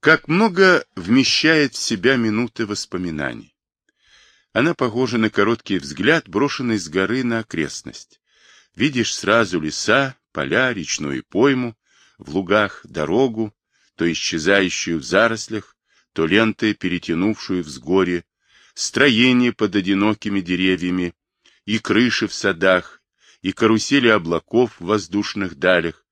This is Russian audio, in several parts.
Как много вмещает в себя минуты воспоминаний. Она похожа на короткий взгляд, брошенный с горы на окрестность. Видишь сразу леса, поля, речную пойму, в лугах дорогу, то исчезающую в зарослях, то ленты, перетянувшую взгорье, строение под одинокими деревьями, и крыши в садах, и карусели облаков в воздушных далях.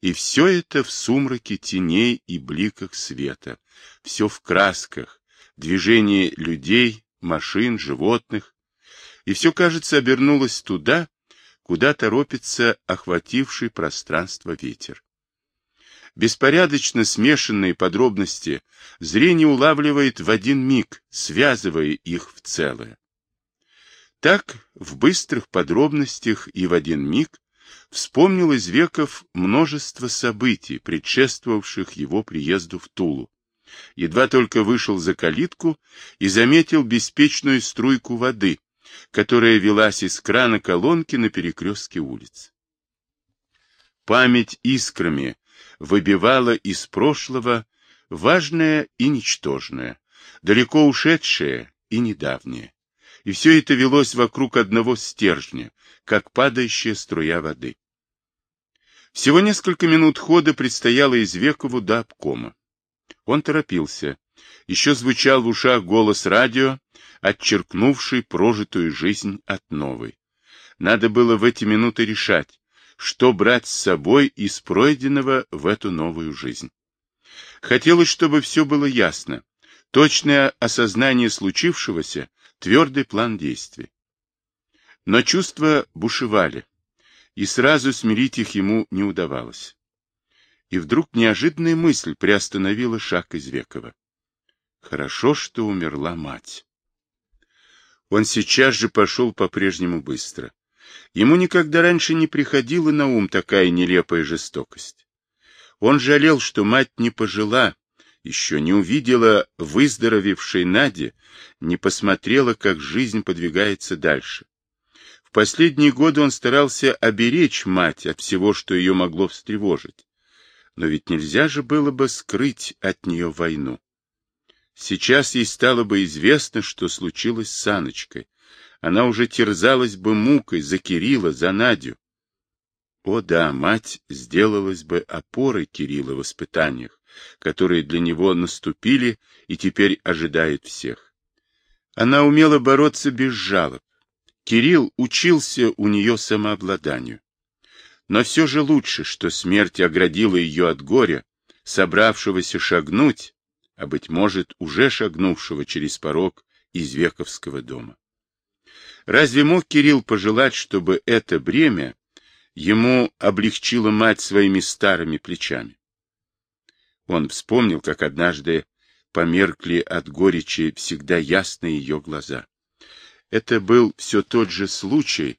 И все это в сумраке теней и бликах света, все в красках, движении людей, машин, животных. И все, кажется, обернулось туда, куда торопится охвативший пространство ветер. Беспорядочно смешанные подробности зрение улавливает в один миг, связывая их в целое. Так, в быстрых подробностях и в один миг вспомнил из веков множество событий, предшествовавших его приезду в Тулу. Едва только вышел за калитку и заметил беспечную струйку воды, которая велась из крана колонки на перекрестке улиц. Память искрами выбивала из прошлого важное и ничтожное, далеко ушедшее и недавнее. И все это велось вокруг одного стержня, как падающая струя воды. Всего несколько минут хода предстояло из Векову до обкома. Он торопился. Еще звучал в ушах голос радио, отчеркнувший прожитую жизнь от новой. Надо было в эти минуты решать, что брать с собой из пройденного в эту новую жизнь. Хотелось, чтобы все было ясно, точное осознание случившегося, твердый план действий. Но чувства бушевали, и сразу смирить их ему не удавалось. И вдруг неожиданная мысль приостановила шаг из Векова. Хорошо, что умерла мать. Он сейчас же пошел по-прежнему быстро. Ему никогда раньше не приходила на ум такая нелепая жестокость. Он жалел, что мать не пожила, еще не увидела выздоровевшей Нади, не посмотрела, как жизнь подвигается дальше. В последние годы он старался оберечь мать от всего, что ее могло встревожить. Но ведь нельзя же было бы скрыть от нее войну. Сейчас ей стало бы известно, что случилось с Аночкой, она уже терзалась бы мукой за Кирилла, за Надю. О да, мать сделалась бы опорой Кирилла в испытаниях, которые для него наступили и теперь ожидают всех. Она умела бороться без жалоб. Кирилл учился у нее самообладанию. Но все же лучше, что смерть оградила ее от горя, собравшегося шагнуть, а, быть может, уже шагнувшего через порог из Вековского дома. Разве мог Кирилл пожелать, чтобы это бремя ему облегчила мать своими старыми плечами? Он вспомнил, как однажды померкли от горечи всегда ясные ее глаза. Это был все тот же случай,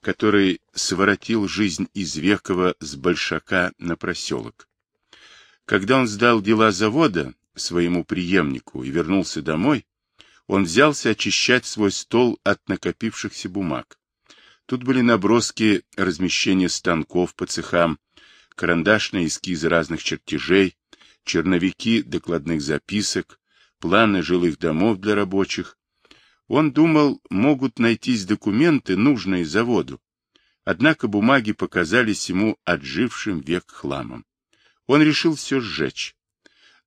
который своротил жизнь из Векова с Большака на проселок. Когда он сдал дела завода своему преемнику и вернулся домой, он взялся очищать свой стол от накопившихся бумаг. Тут были наброски размещения станков по цехам, карандашные эскизы разных чертежей, черновики докладных записок, планы жилых домов для рабочих. Он думал, могут найтись документы, нужные заводу. Однако бумаги показались ему отжившим век хламом. Он решил все сжечь.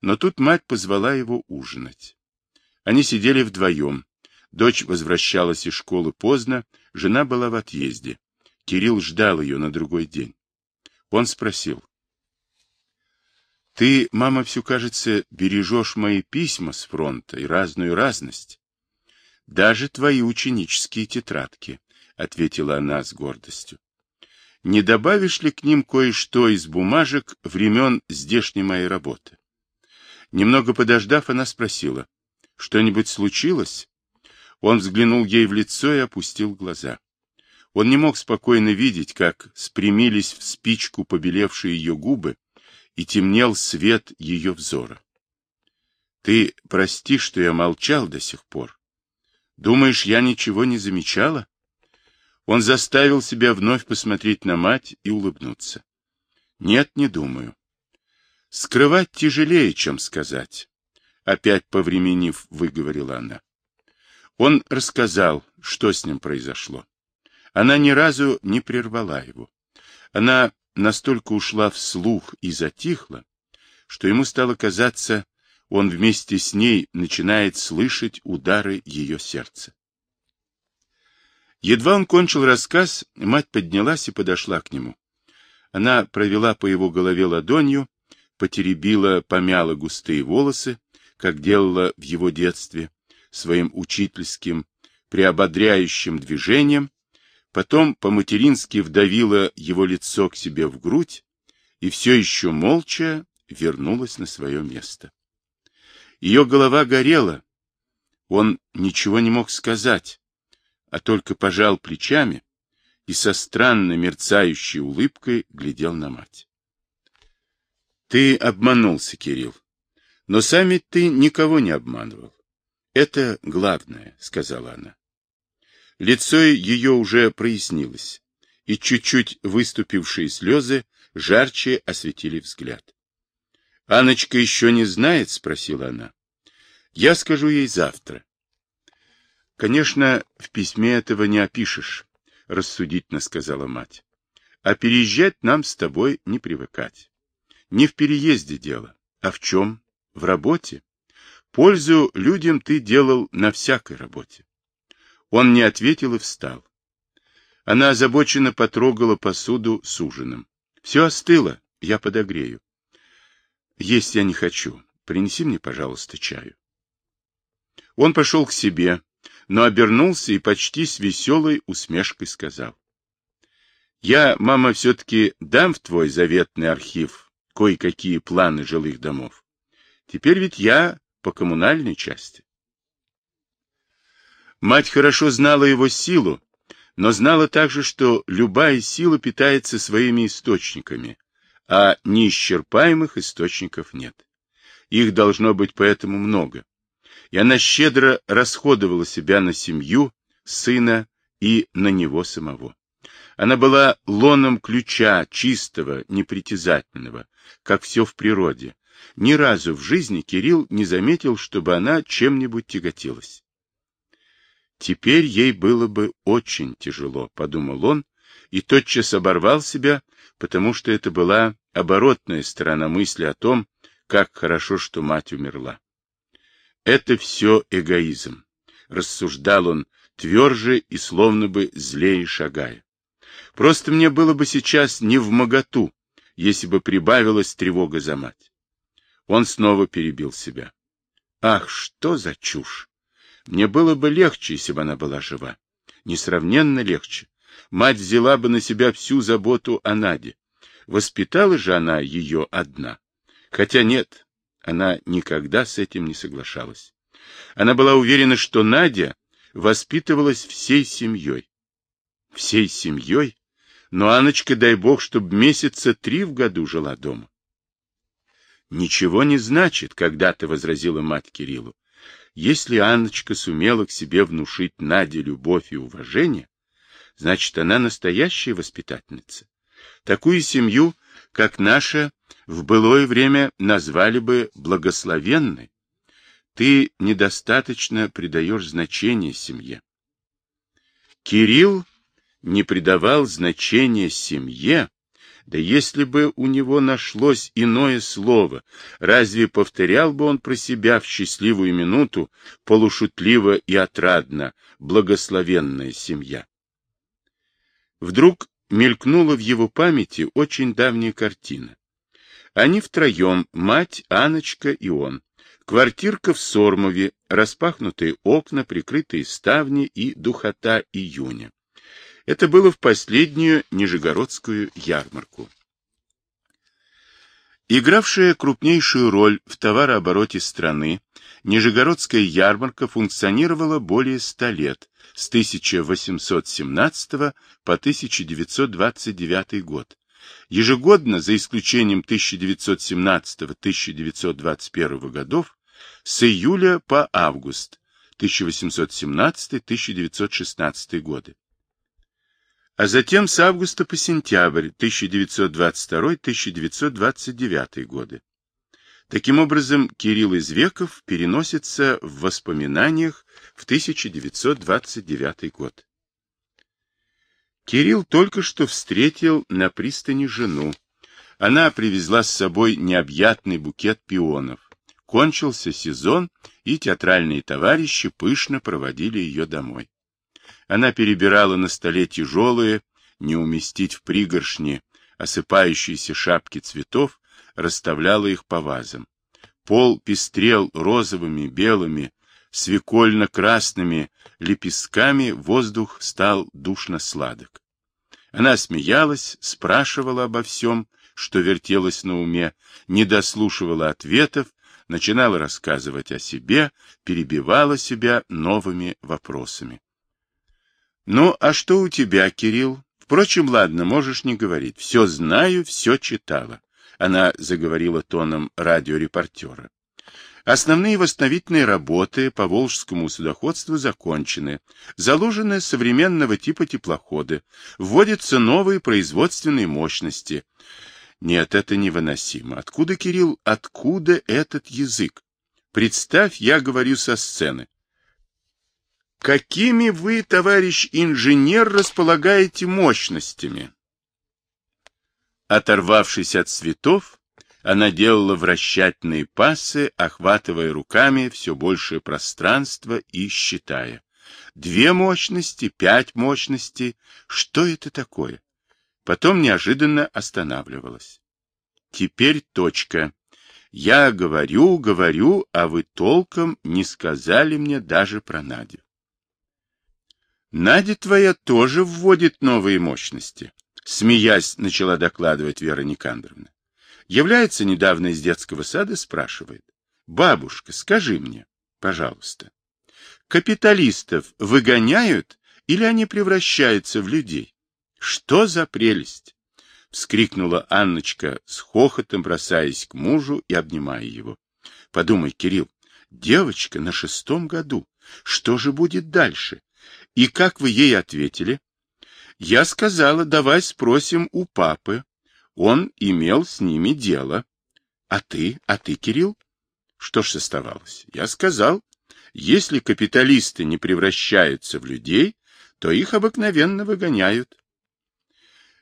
Но тут мать позвала его ужинать. Они сидели вдвоем. Дочь возвращалась из школы поздно, жена была в отъезде. Кирилл ждал ее на другой день. Он спросил. — Ты, мама, все, кажется, бережешь мои письма с фронта и разную разность. — Даже твои ученические тетрадки, — ответила она с гордостью. — Не добавишь ли к ним кое-что из бумажек времен здешней моей работы? Немного подождав, она спросила. Что-нибудь случилось? Он взглянул ей в лицо и опустил глаза. Он не мог спокойно видеть, как спрямились в спичку побелевшие ее губы, и темнел свет ее взора. Ты прости, что я молчал до сих пор. Думаешь, я ничего не замечала? Он заставил себя вновь посмотреть на мать и улыбнуться. Нет, не думаю. Скрывать тяжелее, чем сказать. Опять повременив, выговорила она. Он рассказал, что с ним произошло. Она ни разу не прервала его. Она настолько ушла в слух и затихла, что ему стало казаться, он вместе с ней начинает слышать удары ее сердца. Едва он кончил рассказ, мать поднялась и подошла к нему. Она провела по его голове ладонью, потеребила, помяла густые волосы, как делала в его детстве, своим учительским, приободряющим движением, потом по-матерински вдавила его лицо к себе в грудь и все еще молча вернулась на свое место. Ее голова горела, он ничего не мог сказать, а только пожал плечами и со странно мерцающей улыбкой глядел на мать. Ты обманулся, Кирилл, но сами ты никого не обманывал. Это главное, сказала она. Лицо ее уже прояснилось, и чуть-чуть выступившие слезы жарче осветили взгляд. Аночка еще не знает, спросила она. Я скажу ей завтра. Конечно, в письме этого не опишешь, рассудительно сказала мать. А переезжать нам с тобой не привыкать. Не в переезде дело, а в чем? В работе. Пользу людям ты делал на всякой работе. Он не ответил и встал. Она озабоченно потрогала посуду с ужином. Все остыло, я подогрею. Есть я не хочу. Принеси мне, пожалуйста, чаю. Он пошел к себе, но обернулся и почти с веселой усмешкой сказал. Я, мама, все-таки дам в твой заветный архив кое-какие планы жилых домов. Теперь ведь я по коммунальной части. Мать хорошо знала его силу, но знала также, что любая сила питается своими источниками, а неисчерпаемых источников нет. Их должно быть поэтому много и она щедро расходовала себя на семью, сына и на него самого. Она была лоном ключа, чистого, непритязательного, как все в природе. Ни разу в жизни Кирилл не заметил, чтобы она чем-нибудь тяготилась. Теперь ей было бы очень тяжело, подумал он, и тотчас оборвал себя, потому что это была оборотная сторона мысли о том, как хорошо, что мать умерла. Это все эгоизм, рассуждал он тверже и словно бы злее шагая. Просто мне было бы сейчас не в моготу, если бы прибавилась тревога за мать. Он снова перебил себя. Ах, что за чушь! Мне было бы легче, если бы она была жива. Несравненно легче. Мать взяла бы на себя всю заботу о Наде. Воспитала же она ее одна. Хотя нет, она никогда с этим не соглашалась. Она была уверена, что Надя воспитывалась всей семьей. Всей семьей? Но Аночка, дай бог, чтобы месяца три в году жила дома. Ничего не значит, когда-то возразила мать Кириллу. Если Анночка сумела к себе внушить Наде любовь и уважение, значит, она настоящая воспитательница. Такую семью, как наша, в былое время назвали бы благословенной. Ты недостаточно придаешь значение семье. Кирилл не придавал значения семье, да если бы у него нашлось иное слово, разве повторял бы он про себя в счастливую минуту, полушутливо и отрадно, благословенная семья? Вдруг мелькнула в его памяти очень давняя картина. Они втроем, мать, Аночка и он. Квартирка в Сормове, распахнутые окна, прикрытые ставни и духота июня. Это было в последнюю Нижегородскую ярмарку. Игравшая крупнейшую роль в товарообороте страны, Нижегородская ярмарка функционировала более ста лет, с 1817 по 1929 год, Ежегодно, за исключением 1917-1921 годов, с июля по август 1817-1916 годы, а затем с августа по сентябрь 1922-1929 годы. Таким образом, Кирилл из веков переносится в воспоминаниях в 1929 год. Кирилл только что встретил на пристани жену. Она привезла с собой необъятный букет пионов. Кончился сезон, и театральные товарищи пышно проводили ее домой. Она перебирала на столе тяжелые, не уместить в пригоршни, осыпающиеся шапки цветов, расставляла их по вазам. Пол пестрел розовыми, белыми, свекольно-красными лепестками, воздух стал душно сладок. Она смеялась, спрашивала обо всем, что вертелось на уме, не дослушивала ответов, начинала рассказывать о себе, перебивала себя новыми вопросами. «Ну, а что у тебя, Кирилл? Впрочем, ладно, можешь не говорить. Все знаю, все читала. Она заговорила тоном радиорепортера. Основные восстановительные работы по волжскому судоходству закончены. Заложены современного типа теплоходы. Вводятся новые производственные мощности. Нет, это невыносимо. Откуда, Кирилл, откуда этот язык? Представь, я говорю со сцены. Какими вы, товарищ инженер, располагаете мощностями? Оторвавшись от цветов, она делала вращательные пасы, охватывая руками все большее пространство и считая. Две мощности, пять мощностей. Что это такое? Потом неожиданно останавливалась. Теперь точка. Я говорю, говорю, а вы толком не сказали мне даже про Надю. Надя твоя тоже вводит новые мощности смеясь, начала докладывать Вера Никандровна. Является недавно из детского сада, спрашивает. Бабушка, скажи мне, пожалуйста, капиталистов выгоняют или они превращаются в людей? Что за прелесть? Вскрикнула Анночка с хохотом, бросаясь к мужу и обнимая его. Подумай, Кирилл, девочка на шестом году. Что же будет дальше? И как вы ей ответили? Я сказала, давай спросим у папы. Он имел с ними дело. А ты, а ты, Кирилл? Что ж оставалось? Я сказал, если капиталисты не превращаются в людей, то их обыкновенно выгоняют.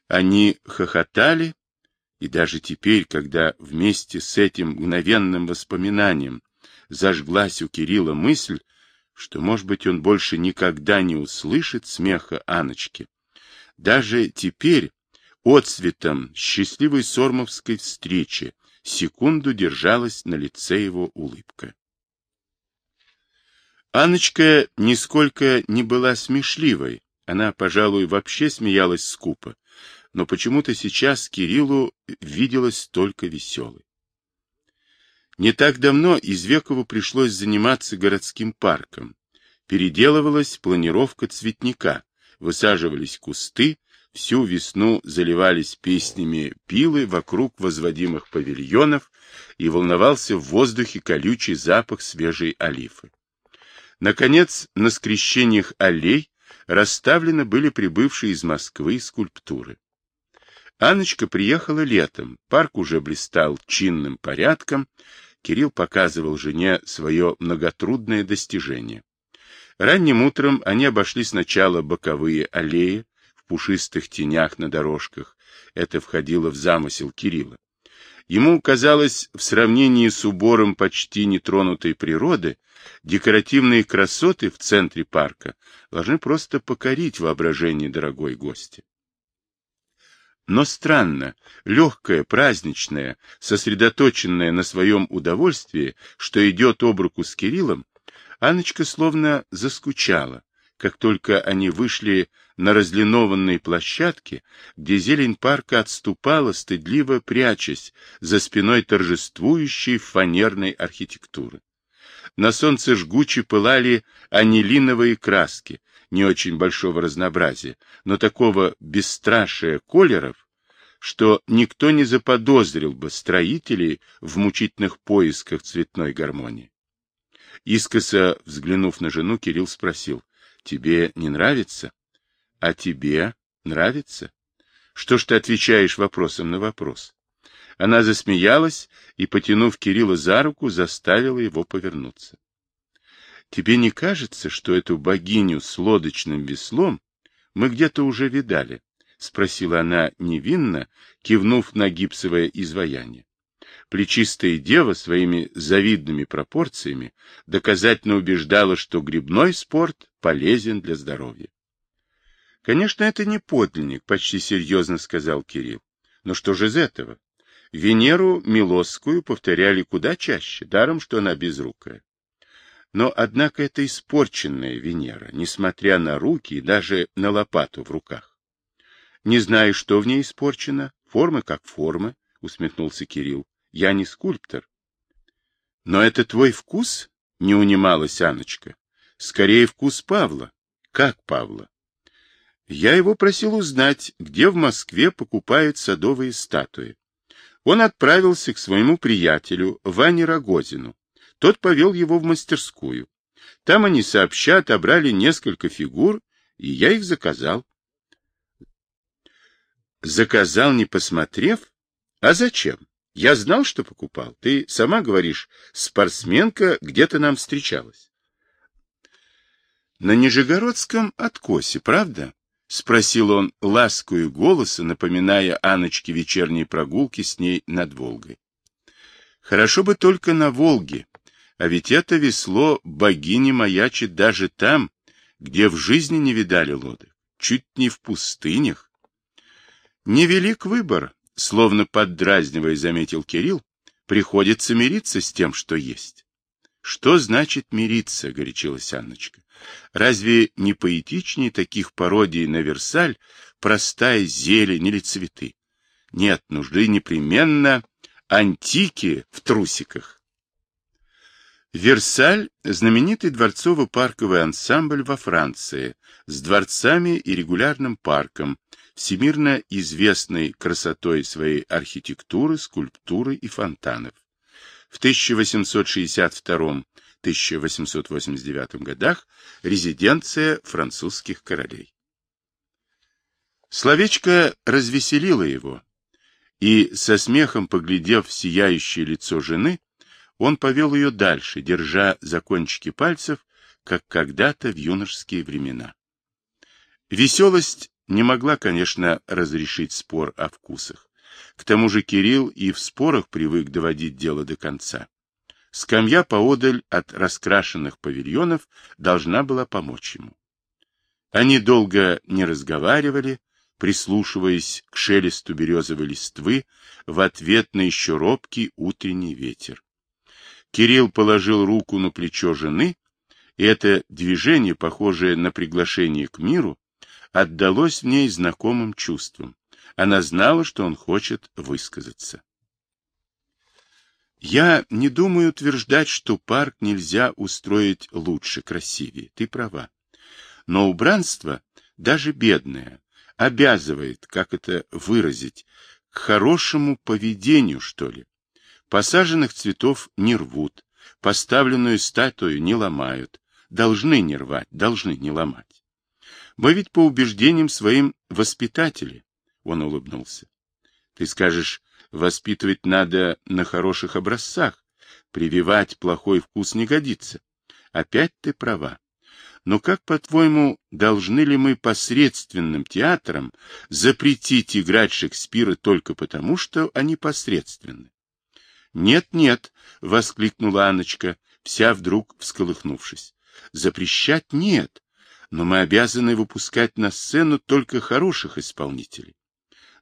Они хохотали, и даже теперь, когда вместе с этим мгновенным воспоминанием зажглась у Кирилла мысль, что, может быть, он больше никогда не услышит смеха Аночки, даже теперь, отцветом счастливой сормовской встречи, секунду держалась на лице его улыбка. Анночка нисколько не была смешливой, она, пожалуй, вообще смеялась скупо, но почему-то сейчас Кириллу виделась только веселой. Не так давно Извекову пришлось заниматься городским парком. Переделывалась планировка цветника, высаживались кусты, всю весну заливались песнями пилы вокруг возводимых павильонов и волновался в воздухе колючий запах свежей олифы. Наконец, на скрещениях аллей расставлены были прибывшие из Москвы скульптуры. Анночка приехала летом, парк уже блистал чинным порядком, Кирилл показывал жене свое многотрудное достижение. Ранним утром они обошли сначала боковые аллеи в пушистых тенях на дорожках. Это входило в замысел Кирилла. Ему казалось, в сравнении с убором почти нетронутой природы, декоративные красоты в центре парка должны просто покорить воображение дорогой гости. Но странно, легкое, праздничное, сосредоточенное на своем удовольствии, что идет об руку с Кириллом, Анночка словно заскучала, как только они вышли на разлинованной площадке, где зелень парка отступала, стыдливо прячась за спиной торжествующей фанерной архитектуры. На солнце жгуче пылали анилиновые краски, не очень большого разнообразия, но такого бесстрашия колеров, что никто не заподозрил бы строителей в мучительных поисках цветной гармонии. Искоса взглянув на жену, Кирилл спросил, «Тебе не нравится?» «А тебе нравится?» «Что ж ты отвечаешь вопросом на вопрос?» Она засмеялась и, потянув Кирилла за руку, заставила его повернуться. Тебе не кажется, что эту богиню с лодочным веслом мы где-то уже видали? — спросила она невинно, кивнув на гипсовое изваяние. Плечистая дева своими завидными пропорциями доказательно убеждала, что грибной спорт полезен для здоровья. Конечно, это не подлинник, почти серьезно сказал Кирилл. Но что же из этого? Венеру Милосскую повторяли куда чаще, даром, что она безрукая. Но, однако, это испорченная Венера, несмотря на руки и даже на лопату в руках. Не знаю, что в ней испорчено, формы как формы, усмехнулся Кирилл. Я не скульптор. Но это твой вкус? Не унималась Аночка. Скорее вкус Павла. Как Павла? Я его просил узнать, где в Москве покупают садовые статуи. Он отправился к своему приятелю, Ване Рогозину. Тот повел его в мастерскую. Там они сообща отобрали несколько фигур, и я их заказал. Заказал, не посмотрев? А зачем? Я знал, что покупал. Ты сама говоришь, спортсменка где-то нам встречалась. На Нижегородском откосе, правда? — спросил он ласкою голоса, напоминая Аночке вечерние прогулки с ней над Волгой. — Хорошо бы только на Волге, а ведь это весло богини маячит даже там, где в жизни не видали лодок, чуть не в пустынях. Невелик выбор, словно поддразнивая, заметил Кирилл, приходится мириться с тем, что есть. Что значит мириться, горячилась Анночка. Разве не поэтичнее таких пародий на Версаль простая зелень или цветы? Нет, нужды непременно антики в трусиках. Версаль – знаменитый дворцово-парковый ансамбль во Франции с дворцами и регулярным парком, всемирно известной красотой своей архитектуры, скульптуры и фонтанов. В 1862-1889 годах резиденция французских королей. Словечко развеселило его, и, со смехом поглядев в сияющее лицо жены, он повел ее дальше, держа за кончики пальцев, как когда-то в юношеские времена. Веселость не могла, конечно, разрешить спор о вкусах. К тому же Кирилл и в спорах привык доводить дело до конца. Скамья поодаль от раскрашенных павильонов должна была помочь ему. Они долго не разговаривали, прислушиваясь к шелесту березовой листвы в ответ на еще робкий утренний ветер. Кирилл положил руку на плечо жены, и это движение, похожее на приглашение к миру, отдалось в ней знакомым чувством. Она знала, что он хочет высказаться. Я не думаю утверждать, что парк нельзя устроить лучше, красивее. Ты права. Но убранство, даже бедное, обязывает, как это выразить, к хорошему поведению, что ли. Посаженных цветов не рвут, поставленную статую не ломают, должны не рвать, должны не ломать. Мы ведь по убеждениям своим воспитатели, он улыбнулся. Ты скажешь, воспитывать надо на хороших образцах, прививать плохой вкус не годится. Опять ты права. Но как, по-твоему, должны ли мы посредственным театрам запретить играть Шекспира только потому, что они посредственны? «Нет, нет!» — воскликнула Анночка, вся вдруг всколыхнувшись. «Запрещать нет, но мы обязаны выпускать на сцену только хороших исполнителей.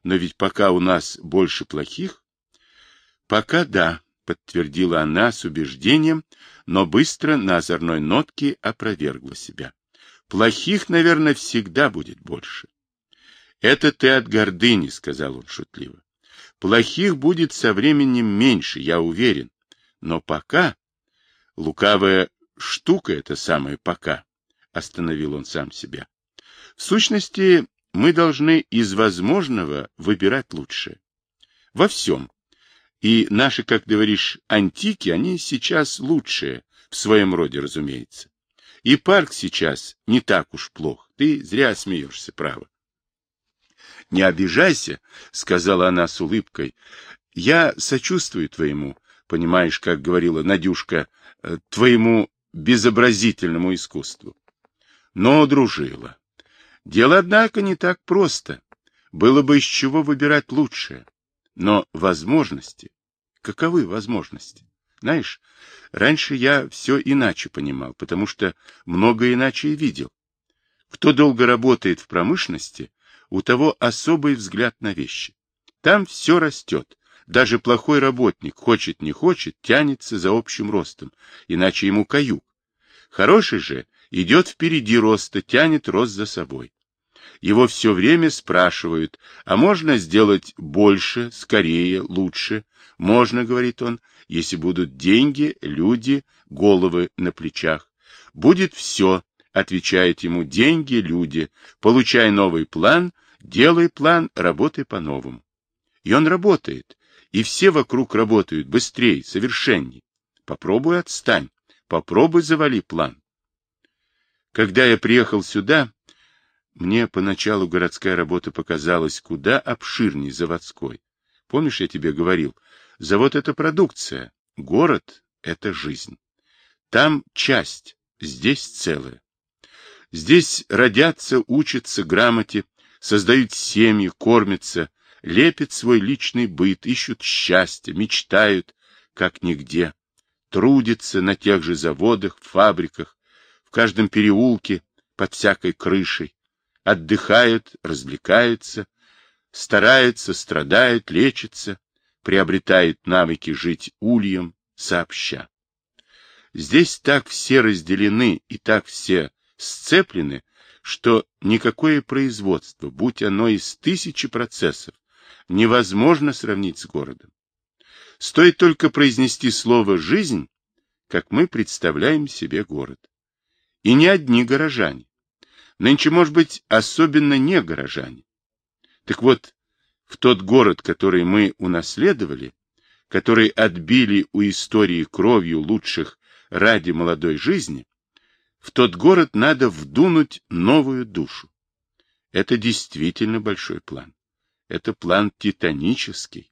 Но ведь пока у нас больше плохих...» «Пока да», — подтвердила она с убеждением, но быстро на озорной нотке опровергла себя. «Плохих, наверное, всегда будет больше». «Это ты от гордыни», — сказал он шутливо. Плохих будет со временем меньше, я уверен. Но пока... Лукавая штука это самое «пока», — остановил он сам себя. В сущности, мы должны из возможного выбирать лучшее. Во всем. И наши, как говоришь, антики, они сейчас лучшие, в своем роде, разумеется. И парк сейчас не так уж плох. Ты зря смеешься, право. Не обижайся, — сказала она с улыбкой. Я сочувствую твоему, понимаешь, как говорила Надюшка, э, твоему безобразительному искусству. Но, дружила, дело, однако, не так просто. Было бы из чего выбирать лучшее. Но возможности... Каковы возможности? Знаешь, раньше я все иначе понимал, потому что много иначе и видел. Кто долго работает в промышленности, у того особый взгляд на вещи. Там все растет. Даже плохой работник, хочет не хочет, тянется за общим ростом, иначе ему каюк. Хороший же идет впереди роста, тянет рост за собой. Его все время спрашивают, а можно сделать больше, скорее, лучше? Можно, говорит он, если будут деньги, люди, головы на плечах. Будет все, отвечает ему, деньги, люди. Получай новый план, делай план, работай по-новому. И он работает, и все вокруг работают быстрее, совершенней. Попробуй отстань, попробуй завали план. Когда я приехал сюда, мне поначалу городская работа показалась куда обширнее заводской. Помнишь, я тебе говорил, завод — это продукция, город — это жизнь. Там часть, здесь целое. Здесь родятся, учатся грамоте, создают семьи, кормятся, лепят свой личный быт, ищут счастья, мечтают, как нигде, трудятся на тех же заводах, фабриках, в каждом переулке, под всякой крышей, отдыхают, развлекаются, стараются, страдают, лечатся, приобретают навыки жить ульем, сообща. Здесь так все разделены и так все сцеплены, что никакое производство, будь оно из тысячи процессов, невозможно сравнить с городом. Стоит только произнести слово «жизнь», как мы представляем себе город. И не одни горожане. Нынче, может быть, особенно не горожане. Так вот, в тот город, который мы унаследовали, который отбили у истории кровью лучших ради молодой жизни, в тот город надо вдунуть новую душу. Это действительно большой план. Это план титанический.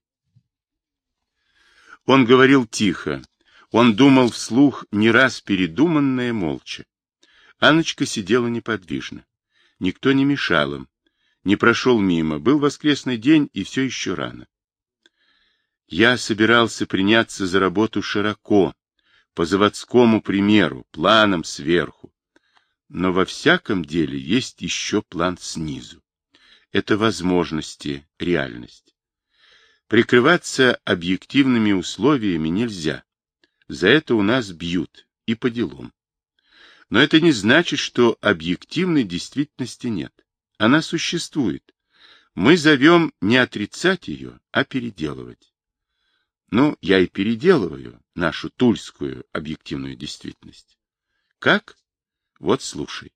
Он говорил тихо. Он думал вслух, не раз передуманное молча. Аночка сидела неподвижно. Никто не мешал им. Не прошел мимо. Был воскресный день, и все еще рано. Я собирался приняться за работу широко, по заводскому примеру, планом сверху. Но во всяком деле есть еще план снизу. Это возможности, реальность. Прикрываться объективными условиями нельзя. За это у нас бьют, и по делам. Но это не значит, что объективной действительности нет. Она существует. Мы зовем не отрицать ее, а переделывать. Ну, я и переделываю нашу тульскую объективную действительность. Как? Вот слушай.